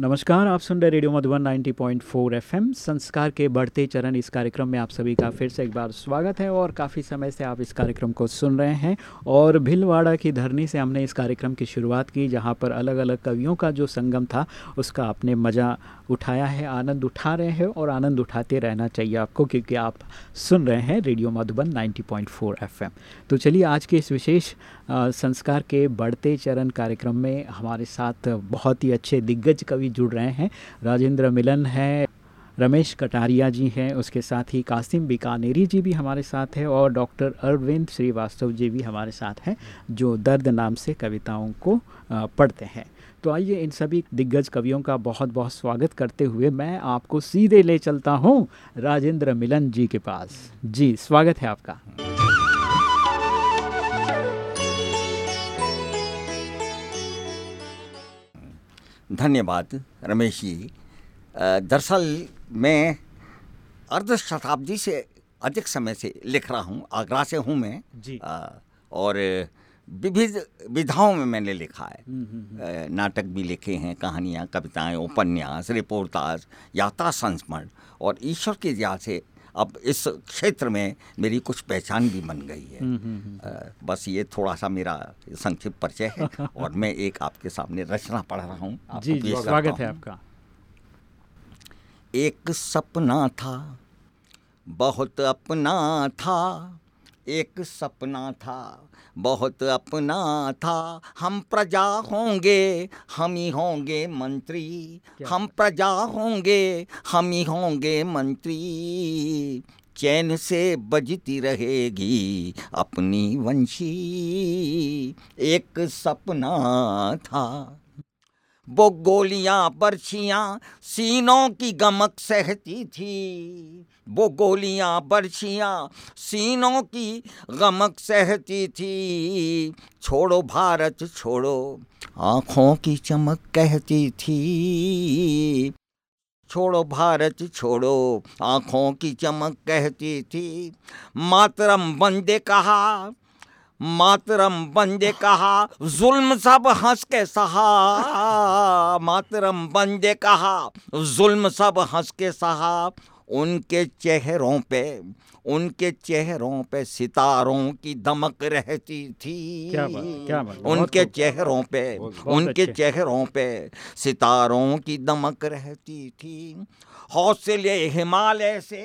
नमस्कार, आप सुन रहे रेडियो मधुबन 90.4 एफएम संस्कार के बढ़ते चरण इस कार्यक्रम में आप सभी का फिर से एक बार स्वागत है और काफ़ी समय से आप इस कार्यक्रम को सुन रहे हैं और भिलवाड़ा की धरनी से हमने इस कार्यक्रम की शुरुआत की, जहाँ पर अलग अलग कवियों का जो संगम था, उसका आपने मज़ा उठाया है, आनंद उठा रहे हैं और आनंद उठाते रहना चाहिए आपको क्योंकि आप सुन रहे हैं रेडियो मधुबन 90.4 एफएम तो चलिए, आज के इस विशेष संस्कार के बढ़ते चरण कार्यक्रम में हमारे साथ बहुत ही अच्छे दिग्गज कवि जुड़ रहे हैं। राजेंद्र मिलन है, रमेश कटारिया जी हैं, उसके साथ ही कासिम बिकानेरी जी भी हमारे साथ हैं और डॉक्टर अरविंद श्रीवास्तव जी भी हमारे साथ हैं, जो दर्द नाम से कविताओं को पढ़ते हैं। तो आइए इन सभी दिग्गज कवियों का बहुत बहुत स्वागत करते हुए मैं आपको सीधे ले चलता हूँ राजेंद्र मिलन जी के पास। जी, स्वागत है आपका। धन्यवाद रमेश जी। दरअसल मैं अर्ध शताब्दी से अधिक समय से लिख रहा हूँ आगरा से हूँ मैं। जी। आ, और विविध विधाओं में मैंने लिखा है। हम्म, हम्म, हम्म। नाटक भी लिखे हैं कहानियाँ कविताएँ उपन्यास रिपोर्टाज यात्रा संस्मरण और ईश्वर की दया से अब इस क्षेत्र में मेरी कुछ पहचान भी बन गई है। आ, बस ये थोड़ा सा मेरा संक्षिप्त परिचय है और मैं एक आपके सामने रचना पढ़ रहा हूँ। जी जी स्वागत है। आपका। एक सपना था बहुत अपना था। एक सपना था बहुत अपना था। हम प्रजा होंगे हम ही होंगे मंत्री। हम प्रजा होंगे हम ही होंगे मंत्री। चैन से बजती रहेगी अपनी वंशी। एक सपना था। वो गोलियाँ, बर्छियाँ सीनों की गमक सहती थी। वो गोलियाँ, बर्छियाँ सीनों की गमक सहती थी। छोड़ो भारत, छोड़ो, आँखों की चमक कहती थी। छोड़ो भारत, छोड़ो, आँखों की चमक कहती थी। मातरम बंदे कहा मातरम बंदे कहा जुल्म सब हंस के सहा। मातरम बंदे कहा जुल्म सब हंस के सहा। उनके चेहरों पे उनके चेहरों पे सितारों की दमक रहती थी। क्या बात, क्या बात, उनके चेहरों पे उनके चेहरों पे सितारों की दमक रहती थी। हौसले हिमालय से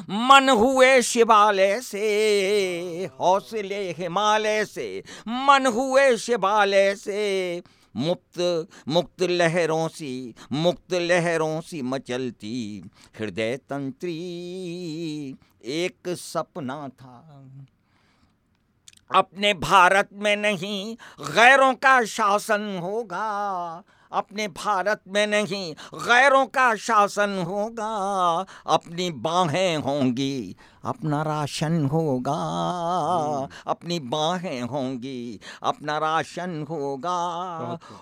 मन हुए शिवालय से, हौसले हिमालय से, मन हुए शिवालय से। मुक्त मुक्त लहरों सी, मुक्त लहरों सी मचलती हृदय तंत्री। एक सपना था। अपने भारत में नहीं, गैरों का शासन होगा। अपने भारत में नहीं गैरों का शासन होगा अपनी बाहें होंगी अपना राशन होगा अपनी बाहें होंगी अपना राशन होगा।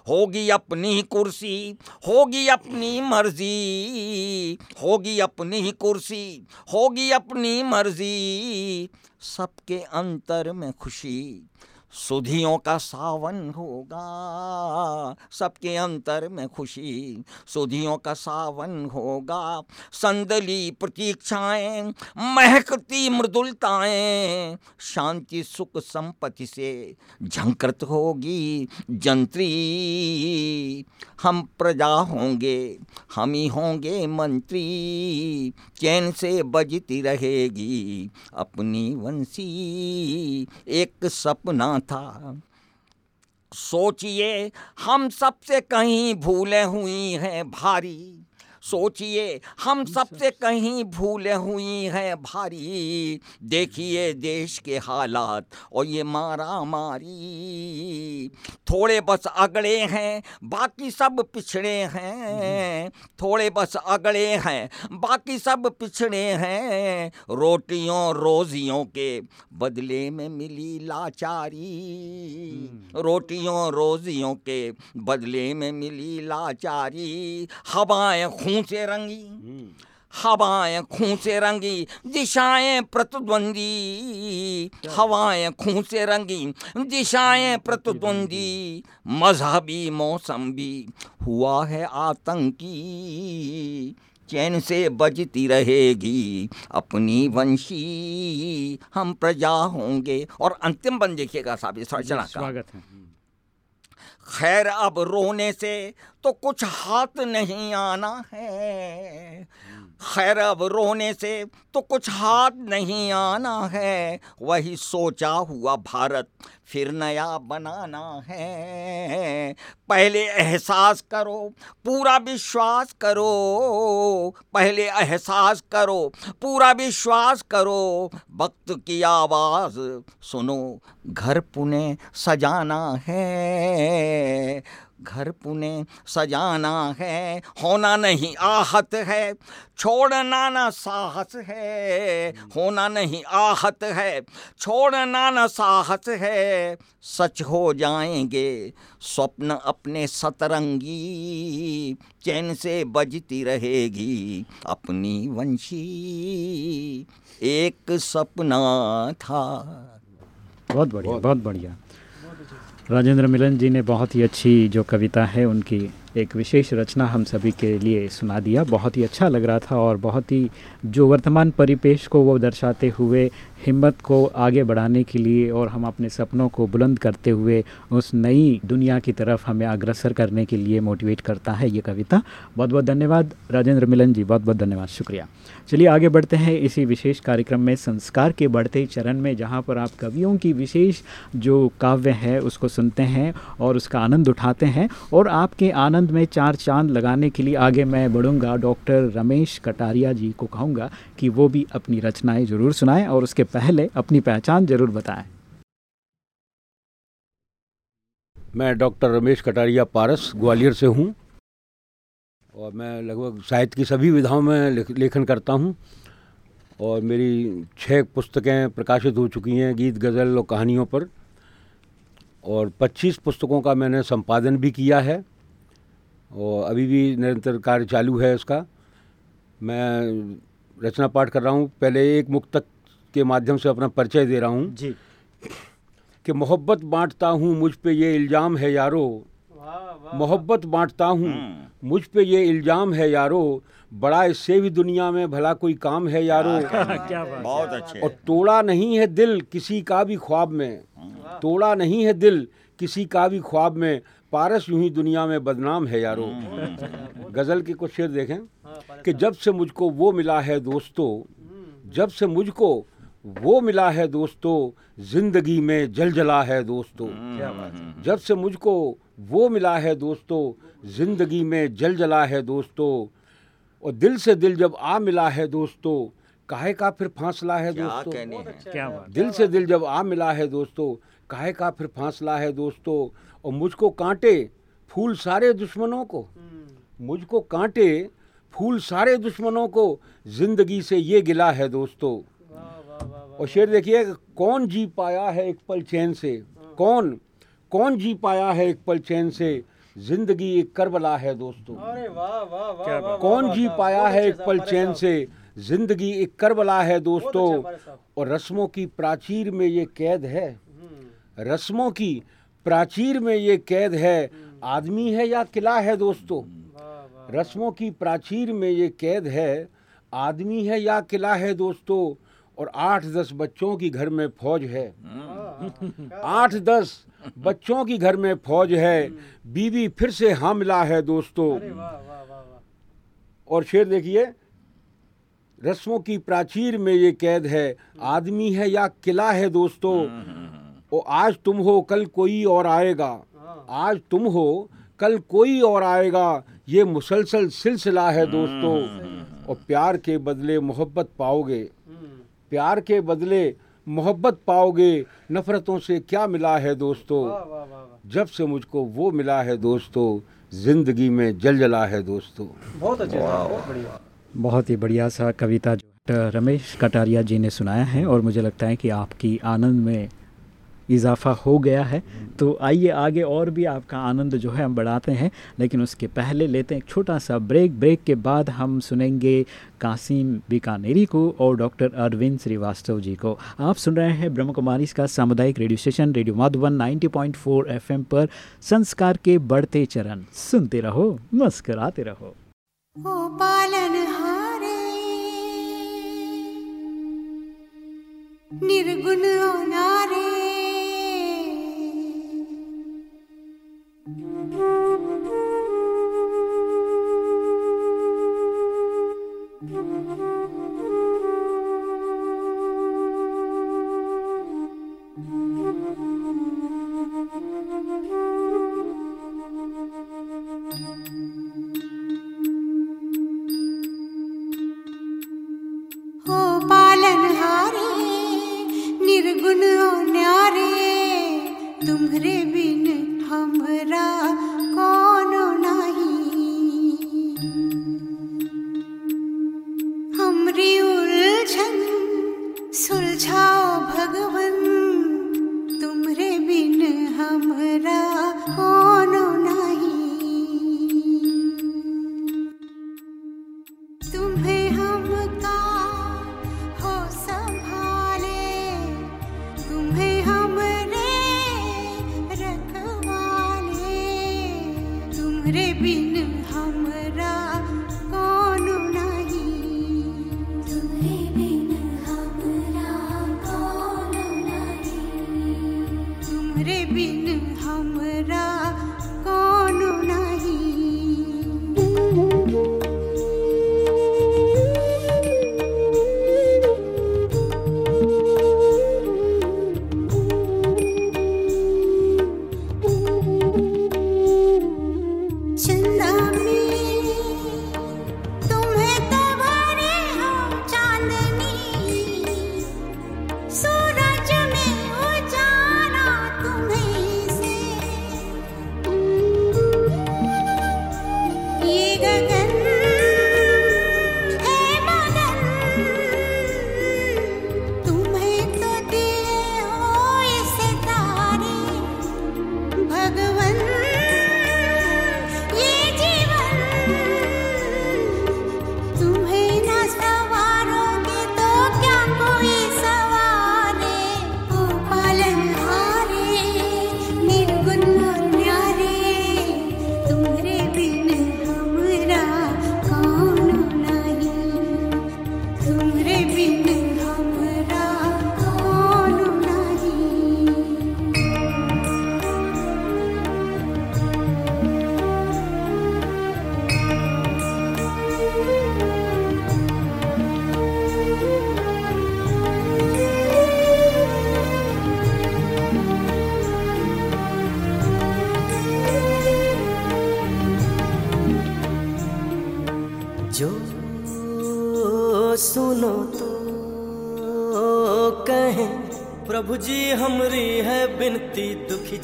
होगी अपनी कुर्सी होगी अपनी मर्ज़ी होगी अपनी कुर्सी होगी अपनी मर्ज़ी सबके अंतर में खुशी। सुधियों का सावन होगा, सबके अंतर में खुशी। सुधियों का सावन होगा, संदली प्रतीक्षाएँ, महकती मृदुलताएँ। शांति, सुख, संपत्ति से झंकृत होगी जंत्री। हम प्रजा होंगे, हम ही होंगे मंत्री। चैन से बजती रहेगी अपनी वंशी एक सपना था। सोचिए हम सबसे कहीं भूले हुई हैं भारी। सोचिए हम सबसे कहीं भूले हुई हैं भारी। देखिए देश के हालात और ये मारा मारी थोड़े बस अगड़े हैं बाकी सब पिछड़े हैं। थोड़े बस अगड़े हैं बाकी सब पिछड़े हैं। रोटियों रोजियों के बदले में मिली लाचारी। रोटियों रोजियों के बदले में मिली लाचारी। हवाएँ खून से रंगी हवाएँ खून से रंगी दिशाएँ प्रतिद्वंदी हवाएँ से रंगी दिशाएँ प्रतिद्वंदी मजहबी मौसम भी हुआ है आतंकी चैन से बजती रहेगी अपनी वंशी। हम प्रजा होंगे। और अंतिम बन देखिएगा साहब इस का। स्वागत है। खैर अब रोने से तो कुछ हाथ नहीं आना है। खैर अब रोने से तो कुछ हाथ नहीं आना है। वही सोचा हुआ भारत फिर नया बनाना है। पहले एहसास करो, पूरा विश्वास करो। पहले एहसास करो, पूरा विश्वास करो। वक्त की आवाज़ सुनो, घर पुणे सजाना है। घर पुणे सजाना है होना नहीं आहत है छोड़ना ना साहस है होना नहीं आहत है छोड़ना ना साहस है सच हो जाएँगे स्वप्न अपने सतरंगी चैन से बजती रहेगी अपनी वंशी। एक सपना था। बहुत बढ़िया बहुत बढ़िया। राजेंद्र मिलन जी ने बहुत ही अच्छी जो कविता है, उनकी एक विशेष रचना हम सभी के लिए सुना दिया। बहुत ही अच्छा लग रहा था और बहुत ही जो वर्तमान परिपेश को वो दर्शाते हुए हिम्मत को आगे बढ़ाने के लिए और हम अपने सपनों को बुलंद करते हुए उस नई दुनिया की तरफ़ हमें अग्रसर करने के लिए मोटिवेट करता है ये कविता। बहुत बहुत धन्यवाद। राजेंद्र मिलन जी, बहुत बहुत धन्यवाद। शुक्रिया। चलिए आगे बढ़ते हैं इसी विशेष कार्यक्रम में संस्कार के बढ़ते चरण में, जहाँ पर आप कवियों की विशेष जो काव्य है उसको सुनते हैं और उसका आनंद उठाते हैं और आपके आनंद में चार चाँद लगाने के लिए आगे मैं बढ़ूँगा। डॉक्टर रमेश कटारिया जी को कहूँगा कि वो भी अपनी रचनाएँ ज़रूर सुनाएँ और उसके पहले अपनी पहचान ज़रूर बताएँ। मैं डॉक्टर रमेश कटारिया पारस, ग्वालियर से हूँ और मैं लगभग साहित्य की सभी विधाओं में लेखन करता हूँ और मेरी छः पुस्तकें प्रकाशित हो चुकी हैं गीत, गज़ल और कहानियों पर और 25 पुस्तकों का मैंने संपादन भी किया है और अभी भी निरंतर कार्य चालू है उसका। मैं रचना पाठ कर रहा हूँ। पहले एक मुक्तक के माध्यम से अपना परिचय दे रहा हूँ। जी। कि मोहब्बत बांटता हूँ मुझ पे ये इल्ज़ाम है यारो। मोहब्बत बांटता हूँ हम्म। मुझ पे ये इल्ज़ाम है यारो। बड़ा इससे भी दुनिया में भला कोई काम है यारो। क्या बात बहुत अच्छे। और तोड़ा नहीं है दिल किसी का भी ख्वाब में। तोड़ा नहीं है दिल किसी का भी ख्वाब में। पारस यूँ ही दुनिया में बदनाम है यारो। गज़ल के कुछ शेर देखें कि जब से मुझको वो मिला है दोस्तों जब से मुझको वो मिला है दोस्तों ज़िंदगी में जल जला है दोस्तों। जब से मुझको वो मिला है दोस्तों ज़िंदगी में जल जला है दोस्तों। और दिल से दिल जब आ मिला है दोस्तों काहे का फिर फांसला है दोस्तों? हैं? क्या बात दिल से दिल जब आ मिला है दोस्तों काहे का फिर फांसला है दोस्तों? और मुझको कांटे फूल सारे दुश्मनों को। मुझको कांटे फूल सारे दुश्मनों को ज़िंदगी से ये गिला है दोस्तों। और शेर देखिए कौन जी पाया है एक पल चैन से? कौन? कौन जी पाया है एक पल चैन से? ज़िंदगी एक करबला है दोस्तों। अरे वाह वाह वाह कौन जी पाया है एक पल चैन से? ज़िंदगी एक करबला है दोस्तों। और रस्मों की प्राचीर में ये कैद है? रस्मों की प्राचीर में ये कैद है? आदमी है या किला है दोस्तों? वाह वाह। रस्मों की प्राचीर में ये कैद है? आदमी है या किला है दोस्तों? और आठ दस बच्चों की घर में फौज है। आठ दस बच्चों की घर में फौज है। बीवी फिर से हामिला है दोस्तों। और शेर देखिए रस्मों की प्राचीर में ये कैद है। आदमी है या किला है दोस्तों और आज तुम हो कल कोई और आएगा। हाँ। आज तुम हो कल कोई और आएगा। ये मुसलसल सिलसिला है दोस्तों। और प्यार के बदले मोहब्बत पाओगे। प्यार के बदले मोहब्बत पाओगे नफरतों से क्या मिला है दोस्तों? वाह वाह वाह वाह। जब से मुझको वो मिला है दोस्तों ज़िंदगी में जल जला है दोस्तों। बहुत अच्छा बहुत बहुत ही बढ़िया सा कविता जो रमेश कटारिया जी ने सुनाया है और मुझे लगता है कि आपकी आनंद में इजाफा हो गया है। तो आइए आगे और भी आपका आनंद जो है हम बढ़ाते हैं, लेकिन उसके पहले लेते हैं एक छोटा सा ब्रेक। ब्रेक के बाद हम सुनेंगे कासिम बीकानेरी को और डॉक्टर अरविंद श्रीवास्तव जी को। आप सुन रहे हैं ब्रह्म कुमारी का सामुदायिक radio station, radio Madhuban 90.4 FM पर संस्कार के बढ़ते चरण। सुनते रहो, मुस्कराते रहो। ओ पालनहारे निर्गुण नारे निर्गुण न्यारे तुम्हरे बिन हमरा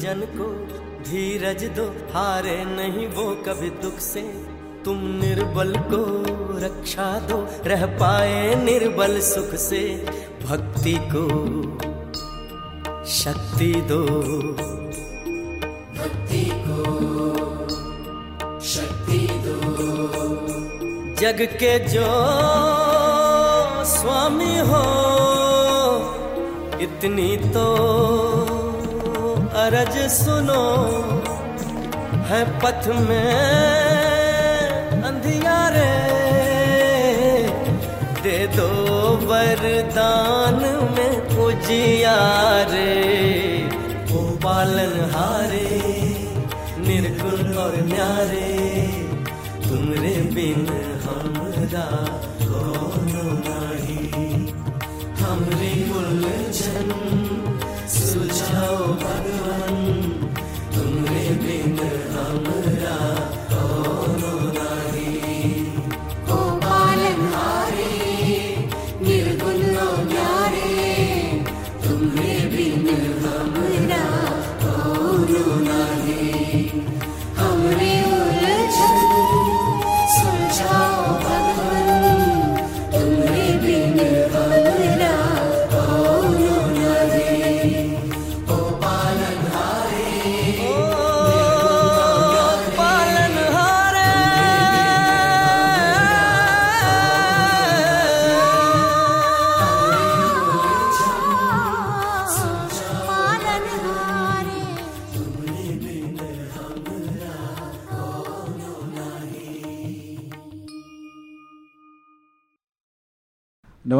जन को धीरज दो हारे नहीं वो कभी दुख से। तुम निर्बल को रक्षा दो रह पाए निर्बल सुख से। भक्ति को शक्ति दो। भक्ति को शक्ति दो। जग के जो स्वामी हो इतनी तो अरज सुनो, है पथ में अंधियारे। दे दो वरदान में उजियारे। ओ पालन हारे, निर्गुण और न्यारे, तुमरे बिन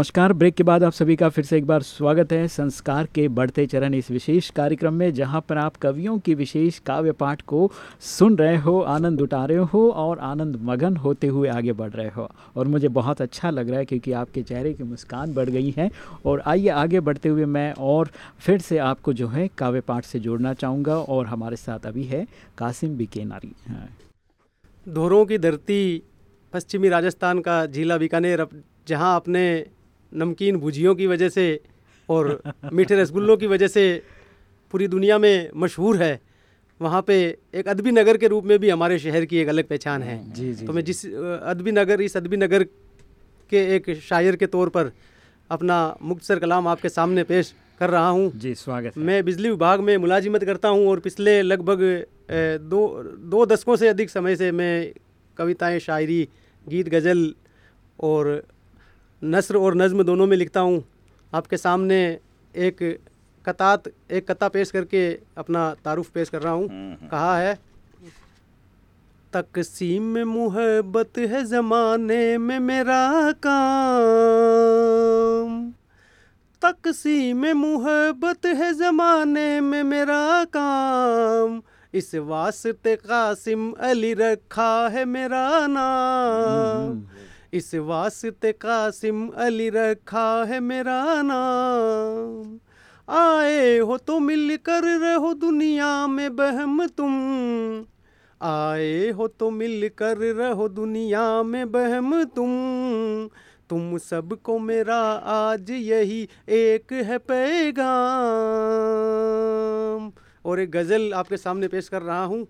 नमस्कार। ब्रेक के बाद आप सभी का फिर से एक बार स्वागत है संस्कार के बढ़ते चरण इस विशेष कार्यक्रम में, जहाँ पर आप कवियों की विशेष काव्य पाठ को सुन रहे हो, आनंद उठा रहे हो और आनंद मगन होते हुए आगे बढ़ रहे हो। और मुझे बहुत अच्छा लग रहा है क्योंकि आपके चेहरे की मुस्कान बढ़ गई है। और आइए आगे बढ़ते हुए मैं और फिर से आपको जो है काव्य पाठ से जोड़ना चाहूँगा और हमारे साथ अभी है कासिम बिकेनारी हाँ। धोरों की धरती पश्चिमी राजस्थान का जिला बीकानेर जहाँ अपने नमकीन भुजियों की वजह से और मीठे रसगुल्लों की वजह से पूरी दुनिया में मशहूर है। वहाँ पे एक अदबी नगर के रूप में भी हमारे शहर की एक अलग पहचान है। जी जी तो मैं जिस अदबी नगर इस अदबी नगर के एक शायर के तौर पर अपना मुख्तसर कलाम आपके सामने पेश कर रहा हूँ। जी स्वागत है। मैं बिजली विभाग में मुलाजिमत करता हूँ और पिछले लगभग दो दो दशकों से अधिक समय से मैं कविताएँ शायरी गीत गज़ल और नस्र और नज़्म दोनों में लिखता हूँ। आपके सामने एक कतात एक कता पेश करके अपना तारुफ पेश कर रहा हूँ। कहा है तकसीम में मुहब्बत है ज़माने में मेरा काम। तकसीम में मुहब्बत है ज़माने में मेरा काम। इस वास्ते कासिम अली रखा है मेरा नाम। इस वास्ते कासिम अली रखा है मेरा नाम। आए हो तो मिल कर रहो दुनिया में बहम तुम। आए हो तो मिल कर रहो दुनिया में बहम तुम। तुम सबको मेरा आज यही एक है पैगाम। और एक गज़ल आपके सामने पेश कर रहा हूँ।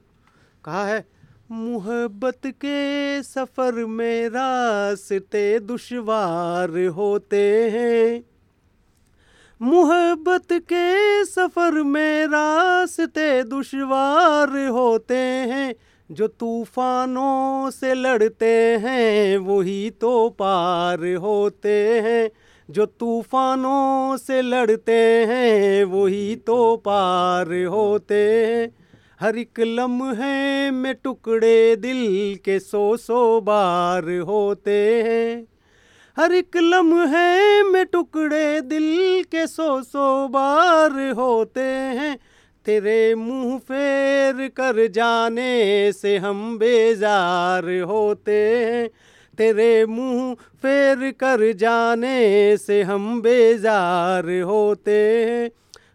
कहा है? मोहब्बत के सफ़र में रास्ते दुश्वार होते हैं। मोहब्बत के सफ़र में रास्ते दुश्वार होते हैं। जो तूफ़ानों से लड़ते हैं, वही तो पार होते हैं। जो तूफ़ानों से लड़ते हैं, वही तो पार होते हैं। हर एक लम्हे में टुकड़े दिल के सौ सौ बार होते हैं। हर एक लम्हे में टुकड़े दिल के सौ सौ बार होते हैं। तेरे मुँह फेर कर जाने से हम बेजार होते हैं। तेरे मुँह फेर कर जाने से हम बेजार होते हैं।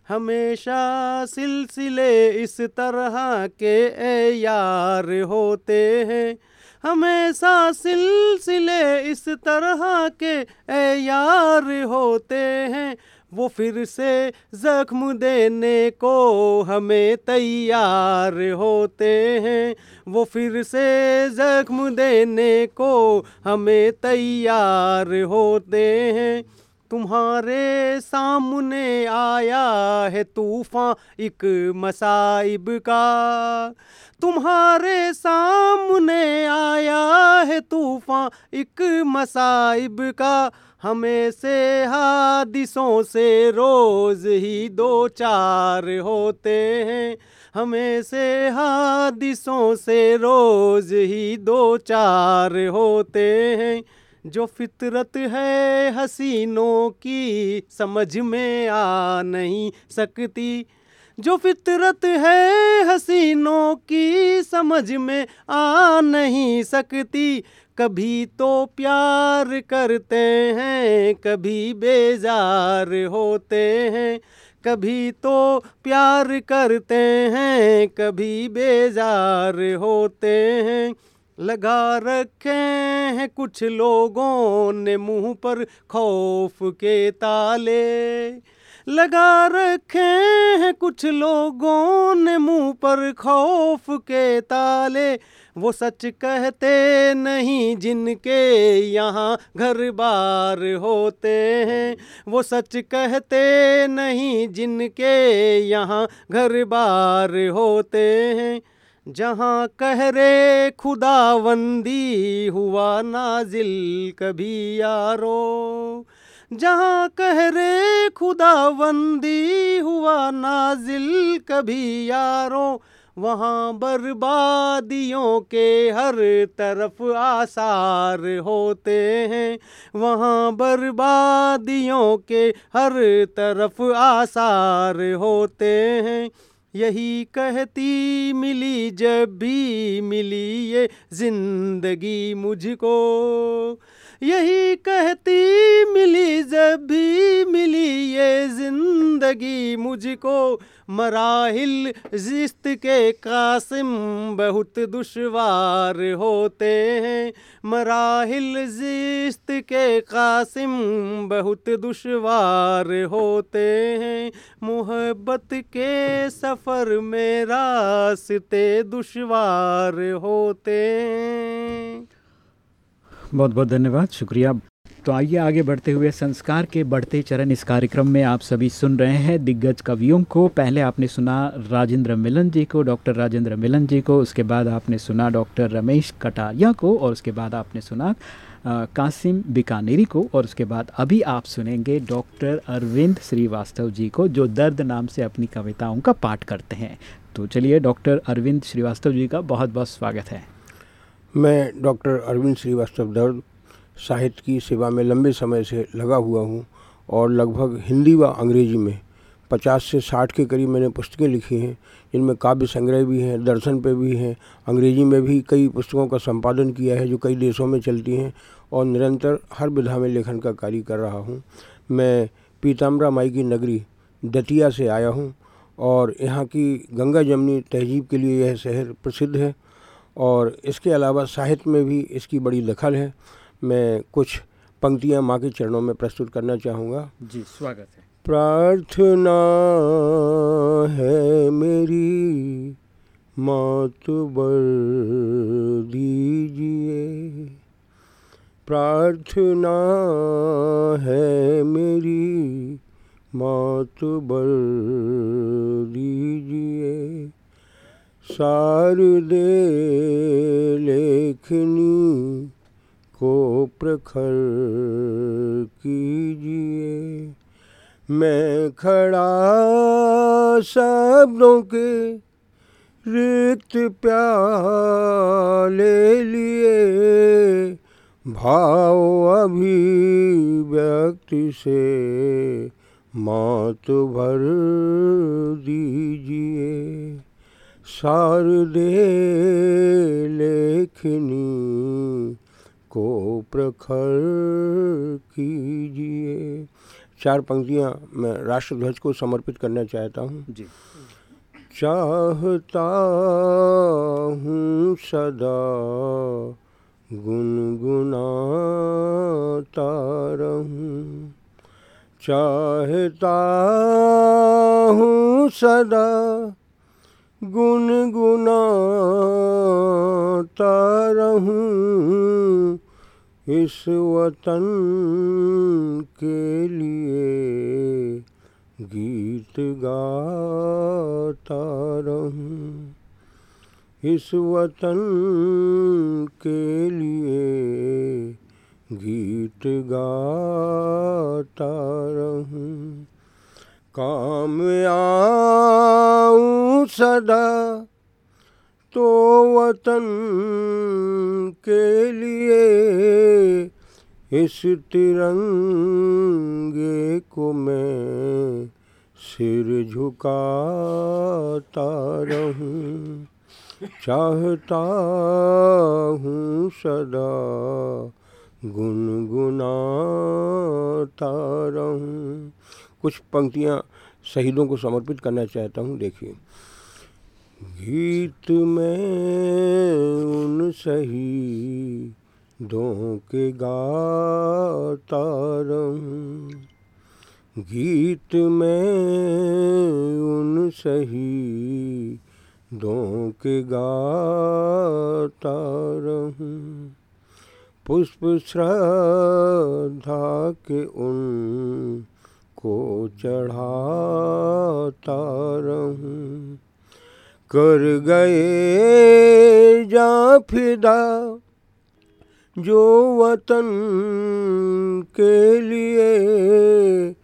हमेशा सिलसिले इस तरह के ए यार होते हैं। हमेशा सिलसिले इस तरह के ए यार होते हैं। वो फिर से जख्म देने को हमें तैयार होते हैं। वो फिर से जख्म देने को हमें तैयार होते हैं। तुम्हारे सामने आया है तूफ़ान एक मसाइब का। तुम्हारे सामने आया है तूफ़ान एक मसाइब का। हमें से हादिसों से रोज़ ही दो चार होते हैं। हमें से हादिसों से रोज़ ही दो चार होते हैं। जो फितरत है हसीनों की, समझ में आ नहीं सकती। जो फितरत है हसीनों की, समझ में आ नहीं सकती। कभी तो प्यार करते हैं, कभी बेजार होते हैं। कभी तो प्यार करते हैं, कभी बेजार होते हैं। लगा रखे हैं कुछ लोगों ने मुँह पर खौफ के ताले। लगा रखे हैं कुछ लोगों ने मुँह पर खौफ के ताले। वो सच कहते नहीं जिनके यहाँ घर बार होते हैं। वो सच कहते नहीं जिनके यहाँ घर बार होते हैं। जहाँ कहरे खुदावंदी हुआ नाजिल कभी यारो। जहाँ कहरे खुदावंदी हुआ नाजिल कभी यारो। वहाँ बर्बादियों के हर तरफ़ आसार होते हैं। वहाँ बर्बादियों के हर तरफ़ आसार होते हैं। यही कहती मिली जब भी मिली ये ज़िंदगी मुझको। यही कहती मिली, जब भी मिली ये ज़िंदगी मुझको मराहिल जिस्त के कासिम बहुत दुशवार होते हैं। मराहिल जिस्त के कासिम बहुत दुशवार होते हैं। मोहब्बत के सफ़र में रास्ते दुशवार होते हैं। बहुत बहुत धन्यवाद, शुक्रिया। तो आइए आगे बढ़ते हुए संस्कार के बढ़ते चरण इस कार्यक्रम में आप सभी सुन रहे हैं दिग्गज कवियों को। पहले आपने सुना राजेंद्र मिलन जी को, डॉक्टर राजेंद्र मिलन जी को, उसके बाद आपने सुना डॉक्टर रमेश कटारिया को, और उसके बाद आपने सुना कासिम बिकानेरी को, और उसके बाद अभी आप सुनेंगे डॉक्टर अरविंद श्रीवास्तव जी को, जो दर्द नाम से अपनी कविताओं का पाठ करते हैं। तो चलिए डॉक्टर अरविंद श्रीवास्तव जी का बहुत बहुत स्वागत है। मैं डॉक्टर अरविंद श्रीवास्तव दर्द, साहित्य की सेवा में लंबे समय से लगा हुआ हूँ और लगभग हिंदी व अंग्रेज़ी में पचास से साठ के करीब मैंने पुस्तकें लिखी हैं। जिनमें काव्य संग्रह भी हैं, दर्शन पे भी हैं, अंग्रेज़ी में भी कई पुस्तकों का संपादन किया है जो कई देशों में चलती हैं और निरंतर हर विधा में लेखन का कार्य कर रहा हूँ। मैं पीताम्बरा माई की नगरी दतिया से आया हूँ और यहाँ की गंगा जमनी तहजीब के लिए यह शहर प्रसिद्ध है। और इसके अलावा साहित्य में भी इसकी बड़ी दखल है। मैं कुछ पंक्तियाँ माँ के चरणों में प्रस्तुत करना चाहूँगा। जी स्वागत है। प्रार्थना है मेरी मात बर दीजिए। प्रार्थना है मेरी मात बर दीजिए। सार दे लेखनी को प्रखर कीजिए। मैं खड़ा शब्दों के रिक्त प्याले लिए, भाव अभिव्यक्ति से मात भर दीजिए। सार दे लेखनी को प्रखर कीजिए। चार पंक्तियाँ मैं राष्ट्रध्वज को समर्पित करना चाहता हूँ। जी। चाहता हूँ सदा गुनगुनाता रहूँ। चाहता हूँ सदा गुनगुनाता रहूँ इस वतन के लिए। गीत गाता रहूँ इस वतन के लिए। गीत गाता रहूँ काम आऊँ सदा तो वतन के लिए इस तिरंगे को मैं सिर झुकाता रहूँ। चाहता हूँ सदा गुनगुनाता रहूँ। कुछ पंक्तियाँ शहीदों को समर्पित करना चाहता हूँ, देखिए। गीत में उन शहीदों के गाता रहूँ गीत में उन शहीदों के गाता रहूँ पुष्प श्रद्धा के उन को चढ़ाता रहूँ। कर गए जा फिदा जो वतन के लिए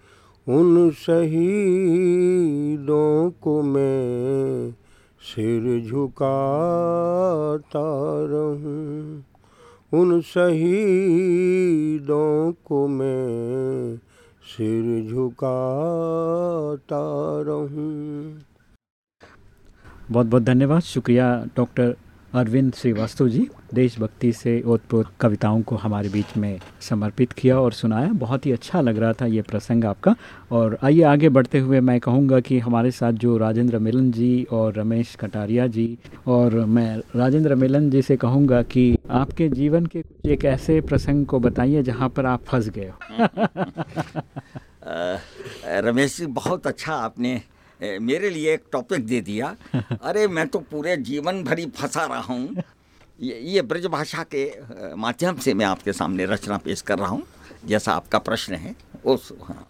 उन शहीदों को मैं सिर झुकाता रहूँ। उन शहीदों को मैं सिर झुकाता रहूँ। बहुत बहुत धन्यवाद। शुक्रिया डॉक्टर अरविंद श्रीवास्तव जी, देशभक्ति से ओतप्रोत कविताओं को हमारे बीच में समर्पित किया और सुनाया। बहुत ही अच्छा लग रहा था ये प्रसंग आपका। और आइए आगे बढ़ते हुए मैं कहूँगा कि हमारे साथ जो राजेंद्र मिलन जी और रमेश कटारिया जी और मैं राजेंद्र मिलन जी से कहूँगा कि आपके जीवन के कुछ एक ऐसे प्रसंग को बताइए जहाँ पर आप फंस गए हो। रमेश जी, बहुत अच्छा आपने मेरे लिए एक टॉपिक दे दिया। अरे मैं तो पूरे जीवन भरी फंसा रहा हूँ। ये ये ब्रज भाषा के माध्यम से मैं आपके सामने रचना पेश कर रहा हूँ जैसा आपका प्रश्न है। उस हाँ।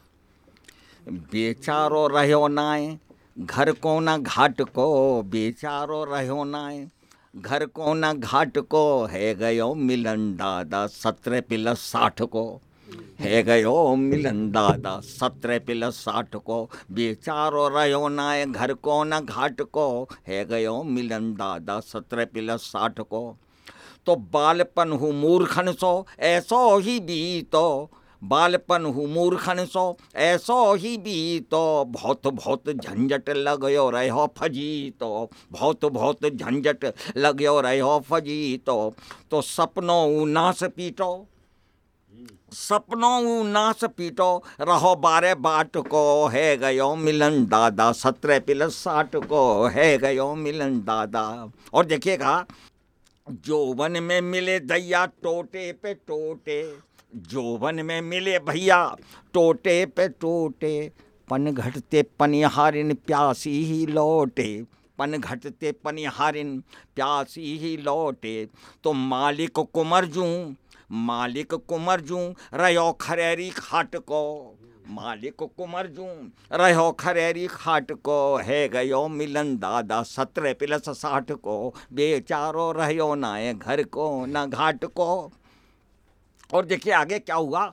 बेचारो रहो नाए घर को ना घाट को बेचारो रहो नाए घर को ना घाट को है गयो मिलन दादा सत्रह प्लस साठ को। है गयो मिलन दादा सत्रह प्लस साठ को बेचारो रहो नाए घर को न घाट को है गयो मिलन दादा सत्रह प्लस साठ को तो बालपन हूँ मूर्खन सो, ऐसो ही भी तो बालपन हूँ मूर्खन सो, ऐसो ही भी तो बहुत बहुत झंझट लगयो रहो फजी तो बहुत बहुत झंझट लगयो रहो फजी तो तो सपनों नास पीटो। सपनों नाश पीटो, रहो बारे बाट को है गयो मिलन दादा सत्रह प्लस साठ को है गयो मिलन दादा। और देखिएगा जोवन में मिले दैया टोटे पे टोटे, जोवन में मिले भैया टोटे पे टोटे, पन घटते पनिहारिन प्यासी ही लौटे, पन घटते पनिहारिन प्यासी ही लौटे तो मालिक कुमर जूँ मालिक कुंवर जू रहो खरेरी खाट को। मालिक कुंवर जू रहो खरेरी खाट को। है गयो मिलन दादा सत्रह प्लस साठ को। बेचारो रहो नाए घर को, न घाट को। और देखिए आगे क्या हुआ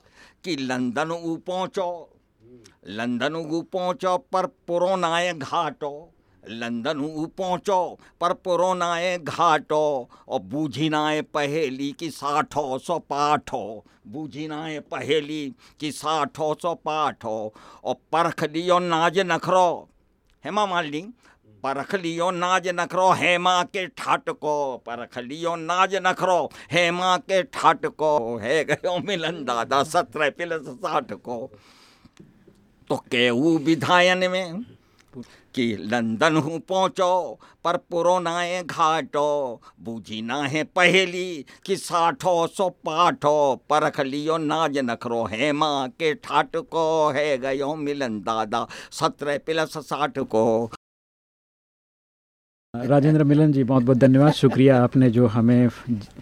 कि लंदन ऊ पहुँचो। लंदन ऊ पहुँचो पर पुरोनाए घाटो। लंदन पहुँचो, पर पुरोनाए घाटो, और बूझिनाए पहेली की साठो सौ पाठो। बूझिनाए पहेली की साठो सौ पाठो, और परख लियो नाज नखरो। हेमा मालिनी? परख लियो नाज नखरो, हेमा के ठाट को। परख लियो नाज नखरो, हेमा के ठाट को। है गयो मिलन दादा, सत्रह प्लस साठ को। तो केऊ विधायन में कि लंदन हूँ पहुँचो, पर पुरोनाए घाटो। बूझी ना है पहेली कि साठो सो पाठो, परख लियो नाज नखरो है माँ के ठाट को। है गयो मिलन दादा सत्रह प्लस साठ को। राजेंद्र मिलन जी, बहुत बहुत धन्यवाद। शुक्रिया आपने जो हमें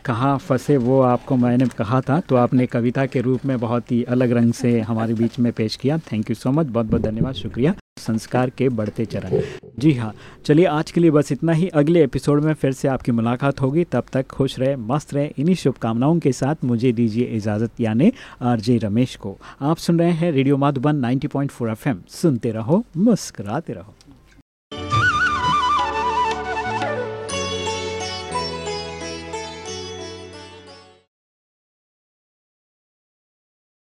कहाँ, फंसे वो आपको मैंने कहा था तो आपने कविता के रूप में बहुत ही अलग रंग से हमारे बीच में पेश किया। थैंक यू सो मच बहुत बहुत धन्यवाद। शुक्रिया। संस्कार के बढ़ते चरण। जी हाँ चलिए आज के लिए बस इतना ही। अगले एपिसोड में फिर से आपकी मुलाकात होगी। तब तक खुश रहे, मस्त रहे। इन्हीं शुभकामनाओं के साथ मुझे दीजिए इजाज़त, यानी आरजे रमेश को। आप सुन रहे हैं रेडियो माधुबन 90.4 एफएम। सुनते रहो, मुस्कराते रहो।